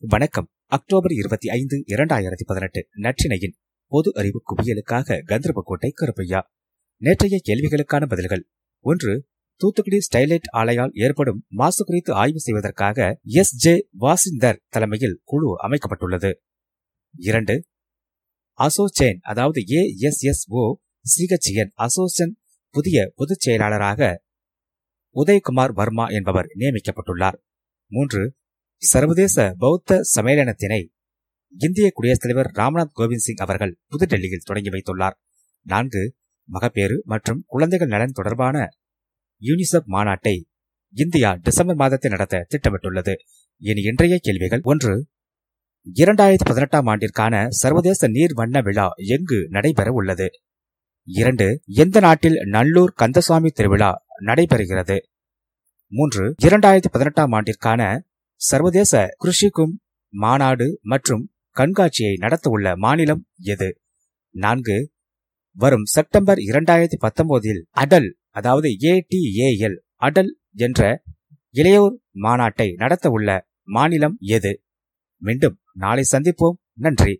வணக்கம். அக்டோபர் இருபத்தி ஐந்து இரண்டாயிரத்தி பதினெட்டு. நற்றினையின் பொது அறிவு குவியலுக்காக கந்தர்போட்டை கருப்பையா. நேற்றைய கேள்விகளுக்கான பதில்கள். ஒன்று தூத்துக்குடி ஸ்டைலைட் ஆலையால் ஏற்படும் மாசு குறித்து ஆய்வு செய்வதற்காக எஸ் ஜே வாசிந்தர் தலைமையில் குழு அமைக்கப்பட்டுள்ளது. இரண்டு அசோசேன் அதாவது A S S O CHN ASSOCHAM புதிய பொதுச் செயலாளராக உதயகுமார் வர்மா என்பவர் நியமிக்கப்பட்டுள்ளார். மூன்று சர்வதேச பௌத்த சம்மேளனத்தினை இந்திய குடியரசுத் தலைவர் ராம்நாத் கோவிந்த் சிங் அவர்கள் புதுடெல்லியில் தொடங்கி வைத்துள்ளார். நான்கு மகப்பேறு மற்றும் குழந்தைகள் நலன் தொடர்பான யூனிசெப் மாநாட்டை இந்தியா டிசம்பர் மாதத்தில் நடத்த திட்டமிட்டுள்ளது. இனி இன்றைய கேள்விகள் ஒன்று இரண்டாயிரத்தி பதினெட்டாம் ஆண்டிற்கான சர்வதேச நீர் வண்ண விழா எங்கு நடைபெற உள்ளது? இரண்டு எந்த நாட்டில் நல்லூர் கந்தசுவாமி திருவிழா நடைபெறுகிறது? மூன்று இரண்டாயிரத்தி பதினெட்டாம் ஆண்டிற்கான சர்வதேச குருஷிக்கும் மாநாடு மற்றும் கண்காட்சியை நடத்த உள்ள மாநிலம் எது? நான்கு வரும் செப்டம்பர் இரண்டாயிரத்தி பத்தொன்பதில் அடல் அதாவது ஏடிஏஎல் அடல் என்ற இளையோர் மாநாட்டை நடத்தவுள்ள மாநிலம் எது? மீண்டும் நாளை சந்திப்போம். நன்றி.